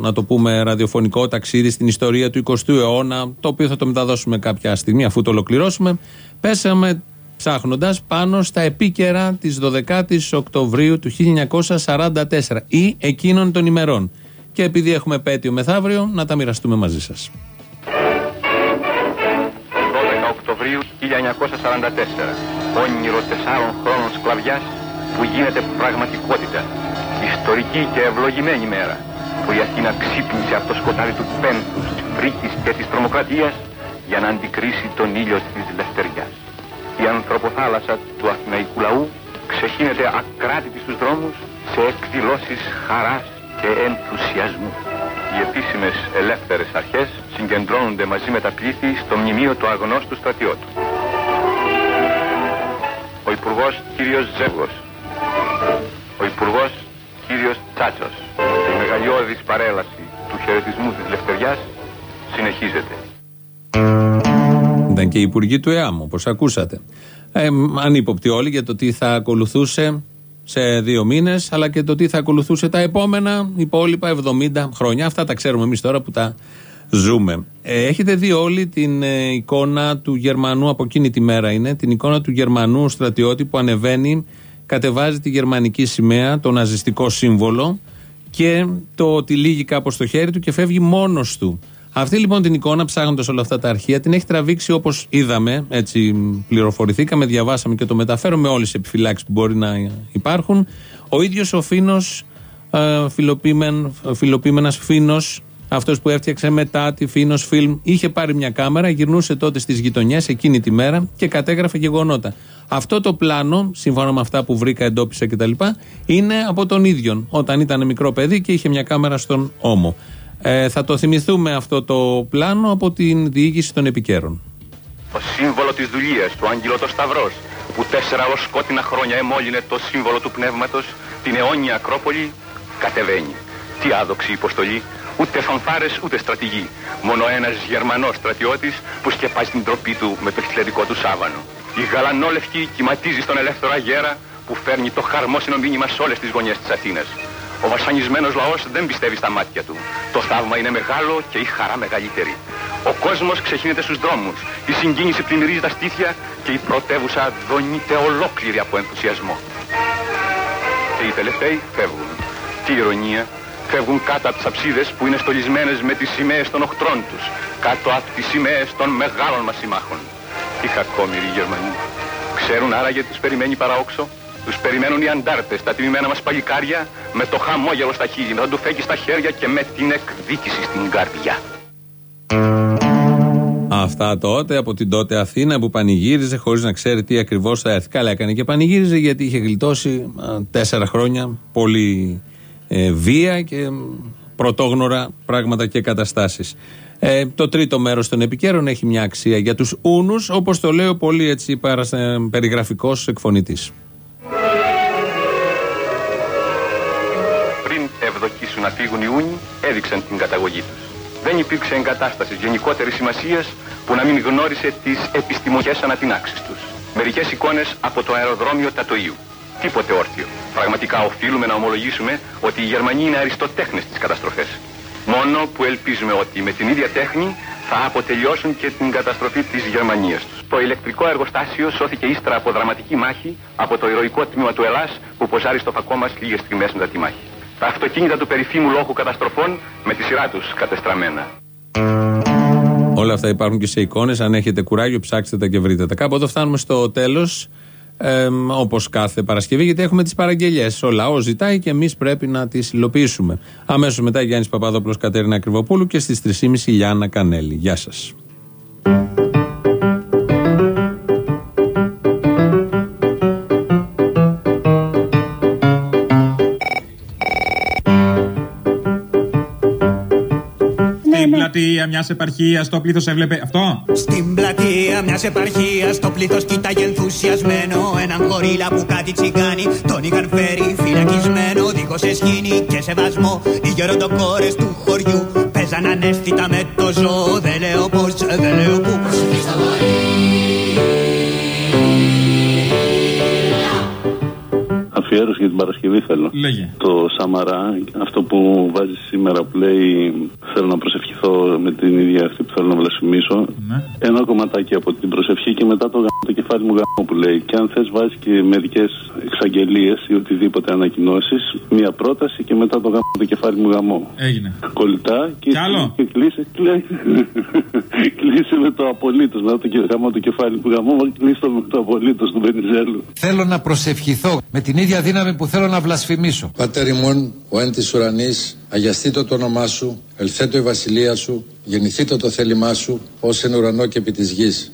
να το πούμε, ραδιοφωνικό ταξίδι στην ιστορία του 20ου αιώνα, το οποίο θα το μεταδώσουμε κάποια στιγμή αφού το ολοκληρώσουμε, πέσαμε ψάχνοντας πάνω στα επίκαιρα της 12η Οκτωβρίου του 1944 ή εκείνων των ημερών. Και επειδή έχουμε επέτειο μεθαύριο, να τα μοιραστούμε μαζί σας. 12 Οκτωβρίου 1944. Όνειρο τεσσάρων χρόνων σκλαβιάς που γίνεται πραγματικότητα. Ιστορική και ευλογημένη μέρα που η Αθήνα ξύπνησε από το σκοτάδι του πένθους, της φρίκης και της τρομοκρατίας για να αντικρίσει τον ήλιο της λευτεριάς. Η ανθρωποθάλασσα του αθηναϊκού λαού ξεχύνεται ακράτητη στους δρόμους σε εκδηλώσεις χαράς και ενθουσιασμού. Οι επίσημες ελεύθερες αρχές συγκεντρώνονται μαζί με τα πλήθη στο μνημείο του αγνώστου στρατιώτου. Ο Υπουργός κύριος Ζεύγος. Ο Υπουργός κύριος Τσάτσος. Η μεγαλειώδης παρέλαση του χαιρετισμού της Λευτεριάς συνεχίζεται. Ήταν και οι υπουργοί του ΕΑΜ, όπως ακούσατε. Ε, ανύποπτοι όλοι για το τι θα ακολουθούσε σε δύο μήνες, αλλά και το τι θα ακολουθούσε τα επόμενα υπόλοιπα 70 χρόνια. Αυτά τα ξέρουμε εμείς τώρα που τα ζούμε. Ε, έχετε δει όλοι την ε, εικόνα του Γερμανού, από εκείνη τη μέρα είναι, την εικόνα του Γερμανού στρατιώτη που ανεβαίνει, κατεβάζει τη γερμανική σημαία, το ναζιστικό σύμβολο και το τυλίγει κάπως στο χέρι του και φεύγει μόνος του. Αυτή λοιπόν την εικόνα, ψάχνοντας όλα αυτά τα αρχεία, την έχει τραβήξει όπως είδαμε, έτσι πληροφορηθήκαμε, διαβάσαμε και το μεταφέρουμε όλες τι επιφυλάξεις που μπορεί να υπάρχουν. Ο ίδιος ο Φίνος ε, φιλοπίμεν, φίνος, αυτός που έφτιαξε μετά τη Φίνος Φιλμ, είχε πάρει μια κάμερα, γυρνούσε τότε στις γειτονιές εκείνη τη μέρα και κατέγραφε γεγονότα. Αυτό το πλάνο, σύμφωνα με αυτά που βρήκα, εντόπισα κτλ., είναι από τον ίδιο, όταν ήταν μικρό παιδί και είχε μια κάμερα στον ώμο. Ε, θα το θυμηθούμε αυτό το πλάνο από την διοίκηση των επικαίρων. Το σύμβολο της δουλείας, του Άγγελο το Σταυρός, που τέσσερα ως σκότεινα χρόνια εμόλυνε το σύμβολο του πνεύματος, την αιώνια Ακρόπολη, κατεβαίνει. Τι άδοξη υποστολή, ούτε φανφάρες ούτε στρατηγοί. Μόνο ένας Γερμανός στρατιώτης που σκεπάζει την τροπή του με το χιλιαδικό του σάβανο. Η γαλανόλευκη κυματίζει στον ελεύθερο αγέρα που φέρνει το χαρμόσυνο μήνυμα σε όλες τις γωνιές της Αθήνας. Ο βασανισμένος λαός δεν πιστεύει στα μάτια του. Το θαύμα είναι μεγάλο και η χαρά μεγαλύτερη. Ο κόσμος ξεχύνεται στους δρόμους. Η συγκίνηση πλημμυρίζει τα στήθια και η πρωτεύουσα δονείται ολόκληρη από ενθουσιασμό. Και οι τελευταίοι φεύγουν. Τι ηρωνία. Φεύγουν κάτω από τις αψίδες που είναι στολισμένες με τις σημαίες των οχτρών τους. Κάτω από τις σημαίες των μεγάλων μας συμμάχων. Τι κακόμοιροι Γερμανοί. Ξέρουν άραγε τους περιμένει παραόξο. Τους περιμένουν οι αντάρτες, τα τιμημένα μας παλικάρια, με το χαμόγελο στα χείλη, να του φέγει στα χέρια και με την εκδίκηση στην καρδιά. Αυτά τότε από την τότε Αθήνα που πανηγύριζε χωρίς να ξέρει τι ακριβώς θα έρθει. Καλά έκανε και πανηγύριζε γιατί είχε γλιτώσει τέσσερα χρόνια πολύ ε, βία και πρωτόγνωρα πράγματα και καταστάσεις. Ε, το τρίτο μέρος των επικαίρων έχει μια αξία για τους Ούνους, όπως το λέω πολύ έτσι περιγραφικός εκφωνητής. Ευδοκίσουν να φύγουν οι Ούνοι, έδειξαν την καταγωγή τους. Δεν υπήρξε εγκατάσταση γενικότερης σημασίας που να μην γνώρισε τις επιστημονικές ανατινάξεις τους. Μερικές εικόνες από το αεροδρόμιο Τατοίου. Τίποτε όρθιο. Πραγματικά οφείλουμε να ομολογήσουμε ότι οι Γερμανοί είναι αριστοτέχνες στι καταστροφέ. Μόνο που ελπίζουμε ότι με την ίδια τέχνη θα αποτελειώσουν και την καταστροφή της Γερμανίας τους. Το ηλεκτρικό εργοστάσιο σώθηκε ύστερα από δραματική μάχη από το ηρωικό τμήμα του Ελλάς που ποζάρει στο φακό μας λίγες στιγμές μετά τη μάχη. Τα αυτοκίνητα του περιφήμου λόγου καταστροφών με τη σειρά τους κατεστραμμένα. Όλα αυτά υπάρχουν και σε εικόνες. Αν έχετε κουράγιο, ψάξτε τα και βρείτε τα. Κάπου εδώ φτάνουμε στο τέλος. Ε, Όπως κάθε Παρασκευή, γιατί έχουμε τις παραγγελίε. Ο λαός ζητάει και εμείς πρέπει να τις υλοποιήσουμε. Αμέσως μετά Γιάννης Παπαδόπουλος Κατέρινα Κρυβοπούλου και στις 3.30 Γιάννα Κανέλη. Γεια σας. Πλατεία μιας επαρχίας το πλήθος έβλεπε. Αυτό. Στην πλατεία μιας επαρχίας το πλήθος κοίταγε ενθουσιασμένο. Έναν γορίλα που κάτι τσιγκάνει τον είχαν φέρει φυλακισμένο. Δίχως εσχήνη και σεβασμό. Οι γεροντοκόρες του χωριού παίζαν ανέστητα με το ζώο. Δεν λέω πώς, δεν λέω πού. Αφιέρωση για την Παρασκευή θέλω. Λέγε. Το Σαμαρά, αυτό που βάζει σήμερα που λέει Θέλω να προσευχηθώ με την ίδια αυτή που θέλω να βλασφημίσω. Ναι. Ένα κομματάκι από την προσευχή και μετά το, γαμ- το κεφάλι μου γάμο που λέει. Και αν θες, βάζεις και μερικές εξαγγελίες ή οτιδήποτε ανακοινώσεις. Μία πρόταση και μετά το γάμο το κεφάλι μου γαμό. Έγινε. Κολλητά και, Κι άλλο; και κλείσε, κλέ- κλείσε με το απολύτως. Να το και- γαμώ το κεφάλι μου γαμό, κλείσε το με το απολύτως του Βενιζέλου. Θέλω να προσευχηθώ με την ίδια δύναμη που θέλω να βλασφημίσω. Πατέρ ημών, ο εν της ουρανής, αγιαστήτω το όνομά σου, ελθέτω η βασιλεία σου, γεννηθήτω το θέλημά σου, ως εν ουρανό και επί της γης.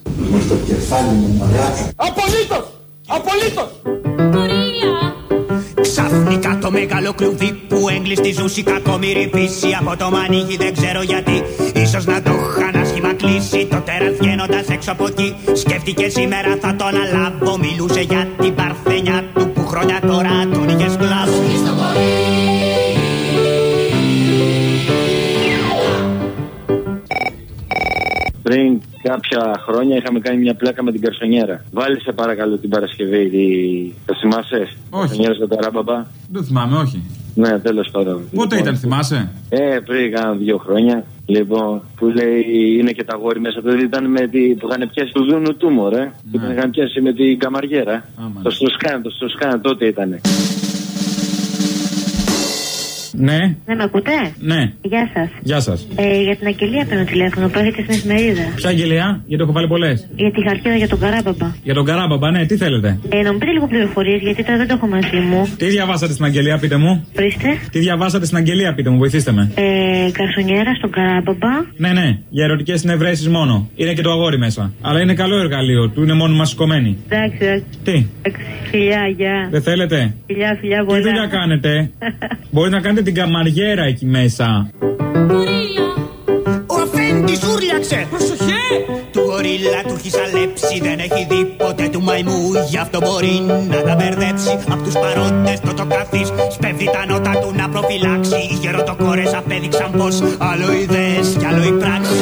Απολύτως! Απολύτως! Ξαφνικά το μεγάλο κλουβί που έγκλειστιζούσε η κακόμοιρη φύση Από το μανίκι δεν ξέρω γιατί Ίσως να το είχαν άσχημα κλείσει Το τέρας βγαίνοντας έξω από εκεί Σκέφτηκες σήμερα θα τον αλάβω Μιλούσε για την παρθένια του που χρόνια τώρα τον είχες σκλάβο Πριν κάποια χρόνια είχαμε κάνει μια πλάκα με την Καρσονιέρα. Βάλει σε παρακαλώ την Παρασκευή. τη- Το θυμάσαι; Όχι. Καρσονιέρας στο Ταράμπαμπα. Δεν θυμάμαι, όχι. Ναι, τέλος πάντων. Πότε ήταν, θυμάσαι; Ε, πριν κάνα δύο χρόνια. Λοιπόν, που λέει είναι και τα γόρι μέσα. Δηλαδή ήταν με τη, που είχαν πιάσει του Δούνου του μωρέ. Που Ναι. είχαν πιάσει με την καμαριέρα. Το Στροσκάν, το Στροσκάν τότε ήταν. Ναι, Δεν με ακούτε; ναι. Γεια σας. Γεια σας. Ε, για την αγγελία παίρνω τηλέφωνο που έχετε στην εφημερίδα. Ποια αγγελία, γιατί έχω βάλει πολλές. Για τη χαρτίδα για τον Καράμπαμπα. Για τον Καράμπαμπα, ναι, τι θέλετε; Ε, να μου πείτε λίγο πληροφορίες γιατί τώρα δεν το έχω μαζί μου. Τι διαβάσατε στην αγγελία, πείτε μου; Ορίστε. Τι διαβάσατε στην αγγελία, πείτε μου, βοηθήστε με. Ε, καρσονιέρα στον Καράμπαμπα. Ναι, ναι, για ερωτικές συνευρέσεις μόνο. Είναι και το αγόρι μέσα. Αλλά είναι καλό εργαλείο, του είναι μόνο μας σηκωμένη. Εντάξει, εντάξει. Τι, εντάξει. Φιλιά, γεια. δεν θέλετε; Φιλιά, φιλιά, Τι πολλά. δουλειά κάνετε; Μπορεί να κάνετε την καμαριέρα εκεί μέσα. Ο αφέντης ούρλιαξε Προσοχέ. Του γορίλα του έχεις σαλέψει Δεν έχει δει ποτέ του μαϊμού. Γι' αυτό μπορεί να τα μπερδέψει. Απ' τους παρόντες το το καθής Σπέβδει τα νότα του να προφυλάξει. Οι γεροτοκόρες απέδειξαν πως Άλλο ιδέες κι άλλο η πράξη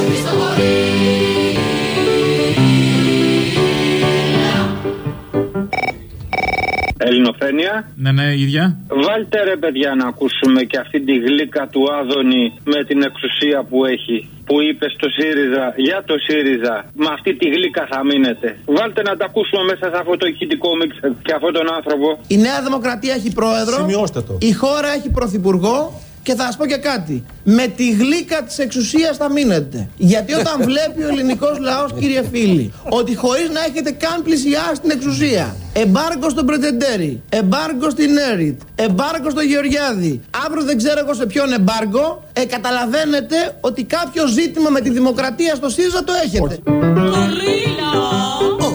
Ελληνοφρένεια. Ναι, ναι, ίδια. Βάλτε ρε παιδιά να ακούσουμε και αυτή τη γλύκα του Άδωνη με την εξουσία που έχει. Που είπε στο ΣΥΡΙΖΑ, για το ΣΥΡΙΖΑ, με αυτή τη γλύκα θα μείνετε. Βάλτε να τα ακούσουμε μέσα σε αυτό το ηχητικό μίξ και αυτόν τον άνθρωπο. Η Νέα Δημοκρατία έχει πρόεδρο. Σημειώστε το. Η χώρα έχει πρωθυπουργό. Και θα σας πω και κάτι. Με τη γλύκα της εξουσίας θα μείνετε. Γιατί όταν βλέπει ο ελληνικός λαός, κύριε φίλοι, ότι χωρίς να έχετε καν πλησιάσει την εξουσία, εμπάργκο στον Πρετεντέρη, εμπάργκο στην Έριτ, εμπάργκο στο Γεωργιάδη, αύριο δεν ξέρω εγώ σε ποιον εμπάργκο, ε, καταλαβαίνετε ότι κάποιο ζήτημα με τη δημοκρατία στο ΣΥΡΙΖΑ το έχετε.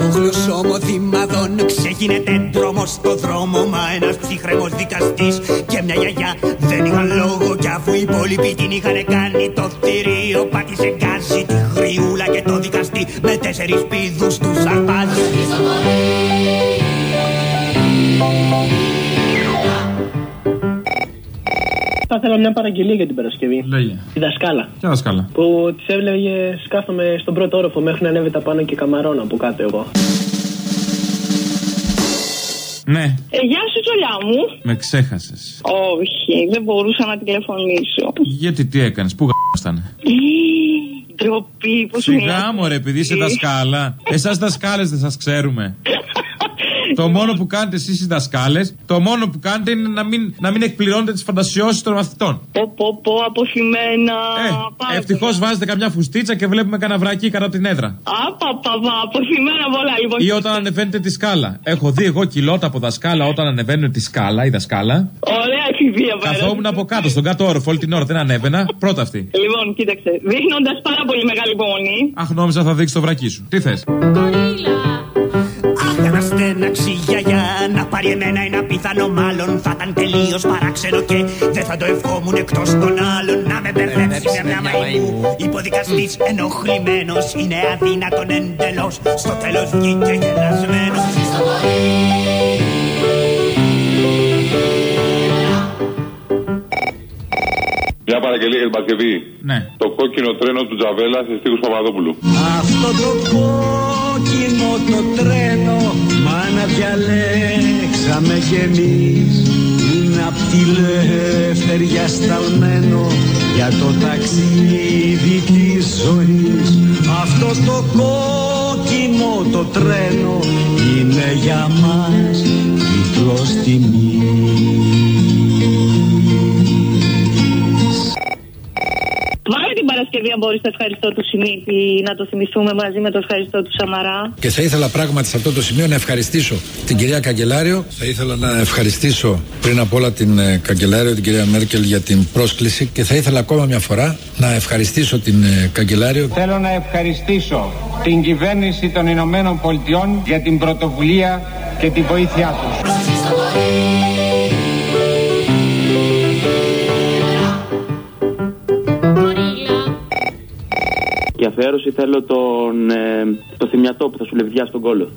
Όχλος ομοδημαδών ξεγίνεται δρόμο στο δρόμο Μα ένας ψυχρέμος δικαστής και μια γιαγιά. Δεν είχαν λόγο Κι αφού οι υπόλοιποι την είχαν κάνει το θηρίο Πάτησε γκάζι τη γριούλα και το δικαστή Με τέσσερις πηδούς τους αρπάζει Θα ήθελα μια παραγγελία για την Παρασκευή. Λέγε. Τη δασκάλα. Ποια δασκάλα; Που της έβλεγε κάθομαι στον πρώτο όροφο μέχρι να ανέβει τα πάνω και καμαρώνω από κάτω εγώ. Ναι, Ε, γεια σου, Τζολιά μου. με ξέχασες. Όχι, δεν μπορούσα να τηλεφωνήσω. Γιατί τι έκανες, πού γάμαστανε. Ντροπή, πώς Σιγά μου ρε, επειδή είσαι δασκάλα. Εσάς δασκάλες δεν σας ξέρουμε. Το μόνο που κάνετε εσείς οι δασκάλες, το μόνο που κάνετε είναι να μην, να μην εκπληρώνετε τις φαντασιώσεις των μαθητών. Πω, πω, πω, αποθυμένα. Ε, Ευτυχώς βάζετε καμιά φουστίτσα και βλέπουμε κανένα βρακί κατά την έδρα. Απαπαπα, αποθυμένα πολλά λοιπόν. Ή όταν ανεβαίνετε τη σκάλα. Έχω δει εγώ κιλότα από δασκάλα όταν ανεβαίνουν τη σκάλα, η δασκάλα. Ωραία εφηβεία πέρα. Καθόμουν από κάτω, στον κάτω όροφο όλη την ώρα, δεν ανέβαινα. Πρώτα αυτή. Λοιπόν, κοίταξε. Δείχνοντας πάρα πολύ μεγάλη υπομονή. Αχ, νόμιζα θα δείξει το βρακί σου. Τι θες; Πάρει εμένα είναι απίθανο μάλλον Θα ήταν τελείως παράξενο και δεν θα το ευχόμουν εκτός των άλλων Να με μπερδέψει με μια μαϊμού Υποδικαστής ενοχλημένος είναι αδύνατον εντελώς Στο τέλος βγήκε γελασμένος Μια παραγγελία για την Παρασκευή. Ναι. Το κόκκινο τρένο του Τζαβέλα σε στίχους Παπαδόπουλου. Αυτό το κόκκινο το τρένο Μάνα διαλέξαμε κι εμείς Είναι απ' τη λευτεριά σταλμένο Για το ταξίδι της ζωής. Αυτό το κόκκινο το τρένο Είναι για μας τίτλος τιμής Παρασκευή, αν μπορείς το ευχαριστώ του Σιμίτη να το θυμηθούμε μαζί με το ευχαριστώ του Σαμαρά. Και θα ήθελα πράγματι σε αυτό το σημείο να ευχαριστήσω την κυρία Καγκελάριο. Θα ήθελα να ευχαριστήσω πριν απ' όλα την ε, Καγκελάριο, την κυρία Μέρκελ για την πρόσκληση. Και θα ήθελα ακόμα μια φορά να ευχαριστήσω την ε, Καγκελάριο. Θέλω να ευχαριστήσω την κυβέρνηση των Ηνωμένων Πολιτειών για την πρωτοβουλία και τη βοήθειά τους. Αφιέρωση θέλω τον, ε, το θυμιατό που θα σου λεβδιά στον κόλο.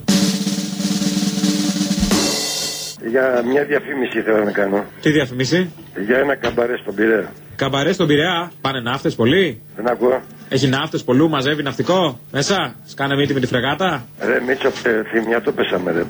Για μια διαφήμιση θέλω να κάνω. Τι διαφημίσει. Για ένα καμπαρέ στον Πειραιά. Καμπαρέ στον Πειραιά. Πάνε ναύτες πολύ; Δεν ακούω. Έχει ναύτες πολλού, μαζεύει ναυτικό μέσα. Σκάνε μύτη με τη φρεγάτα. Ρε Μίτσο, σε θυμιατό πέσαμε ρε.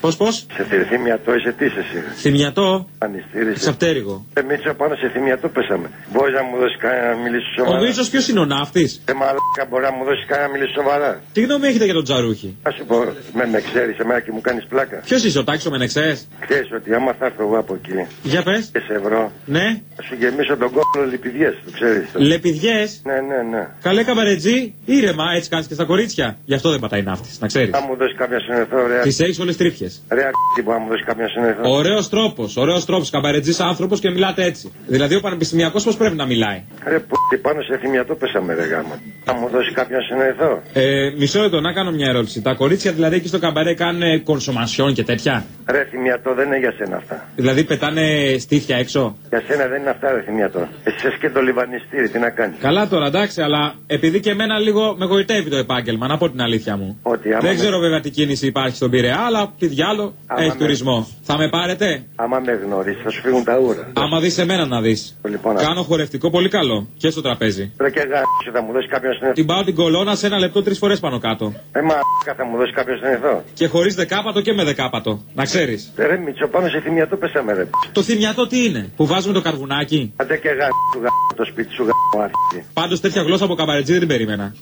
Πώς, πώς; Σε θη- θυμιατό είσαι τι είσαι εσύ. Θυμιατό. Ανιστήρισε. Ξαπτέρυγο. Ρε Μίτσο, πάνω σε θυμιατό πέσαμε. Μπορείς να μου δώσεις κανένα να μιλήσεις Ο σοβαρά; Μίτσος ποιος είναι ο ναύτης; Ε, μαλάκα, μπορείς να μου δώσεις κανένα να μιλήσεις σοβαρά; Τι γνώμη έχετε για τον Τζαρούχη; Α σου πω, με, με ξέρεις εμένα και μου κάνεις πλάκα. Ποιος είσαι ο Τάκη ο Μενεξές; Ξέρεις ότι άμα θα έρθω εγώ από εκεί Για πες. και σε βρω, Ναι. θα σου γεμίσω τον κόλλο λιπηδιέ, το ξέρεις. Λεπιδιές; Ναι, ναι, ναι. Καλέ καμπαρετζή. Ήρεμα, έτσι κάνεις και στα κορίτσια. Γι' αυτό δεν πατάει ναύτη, να ξέρεις. Θα μου δώσεις κάποια συνεθό, ρε. Τις έχεις όλες τρίφιε. Ρε, αρκετή που να μου δώσεις κάποια συνεθό. Ωραίος τρόπος, ωραίος τρόπος. Καμπαρετζής άνθρωπος και μιλάτε έτσι. Δηλαδή ο πανεπιστημιακός πώς πρέπει να μιλάει; Ρε, που τι πάνω σε θυμιατό πέσαμε, ρε γάμα. Θα μου δώσεις κάποια συνεθό. Ε, μισό λεπτό να κάνω μια ερώτηση. Τα κορίτσια δηλαδή εκεί στο καμπαρέ κάνουν κονσομασιόν και τέτοια; Ρε, θυμιατό δεν είναι για σένα αυτά. Δηλαδή πετάνε στήθια έξω; Για σένα δεν είναι αυτά, ρε, θυμιατό. Εσύ είσαι και το λιβανιστήρι, τι να κάνεις. Καλά τώρα, εντάξει, αλλά επειδή και εμένα λίγο με γοητεύει το επάγγελμα, να πω την αλήθεια μου. Ότι άμα Δεν με- ξέρω βέβαια τι κίνηση υπάρχει στον Πειραιά, αλλά τι διάλο Άμα έχει με- τουρισμό. Θα με πάρετε; Άμα με γνωρίσει, θα σου φύγουν τα ούρα. Άμα δεις εμένα να δεις. Λοιπόν, Κάνω χορευτικό πολύ καλό και στο τραπέζι. Ρε και γάμισε, θα μου δώσεις κάποιο συνεθό. Την πάω την κολόνα σε ένα λεπτό τρεις φορές πάνω κάτω. Ε, μα θα μου δώσεις κάποιο συνεθό. Και χωρίς δεκάπατο και με δεκάπατο. Να ξέρεις. Ε, Ρε, Μίτσο, πάνω σε θυμιατό πέσαμε, ρε. Το θυμιατό τι είναι, που βάζουμε το καρβουνάκι; Άντε και γάμισε του γάμισε το σπίτι σου γάμισε. Πάντως τέτοια γλώσσα από καμπαρετζή δεν την περίμενα.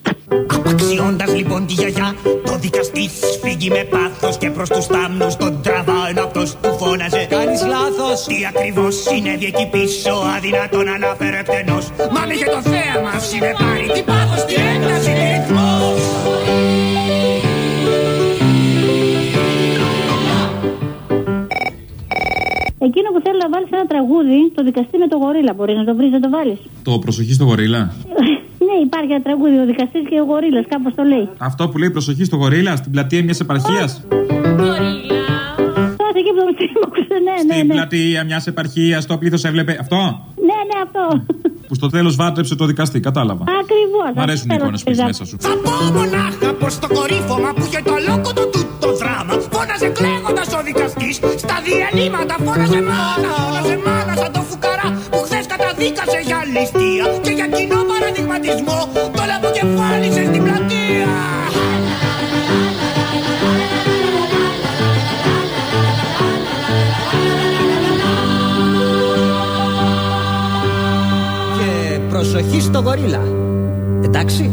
Απαξιώντα λοιπόν τη γιαγιά, το δικαστή φύγει με πάθος και προς τους θάμνους τον τραβάει αυτός που φώναζε. Κάνεις λάθος. Τι ακριβώς συνέβη εκεί πίσω, αδυνατό να αναφέρω εκτενώ. Μα μη και το θέαμα είναι πάρει τι πάθος, τι έκταση, τι ρυθμός. Εκείνο που θέλω να βάλεις ένα τραγούδι, το δικαστή με το γορίλα. Μπορείς να το βρεις, να το βάλεις. Το προσοχή στο γορίλα. ναι, υπάρχει ένα τραγούδι, ο δικαστής και ο γορίλας, κάπως το λέει. Αυτό που λέει προσοχή στο γορίλα στην πλατεία μιας επαρχίας. Τώρα εκεί που το άκουσε, ναι, ναι, Στην ναι. πλατεία μιας επαρχίας το πλήθος έβλεπε. Αυτό; Ναι, ναι, αυτό. που στο τέλος βάτρεψε το δικαστή, κατάλαβα. Ακριβώς. Μ' αρέσουν οι εικόνες που έχεις μέσα σου. Θα πω μονάχα πως το κορύφωμα που είχε το αλόκοτο τούτο δράμα Φώναζε κλαίγοντας ο δικαστής Στα διαλύματα φώναζε μάνα Φώναζε μάνα σαν το φουκαρά Που χθες καταδίκασε για ληστεία Και για κοινό παραδειγματισμό Το λαμποκεφάλισε στην πλατεία Και προσοχή στο γορίλα. Εντάξει.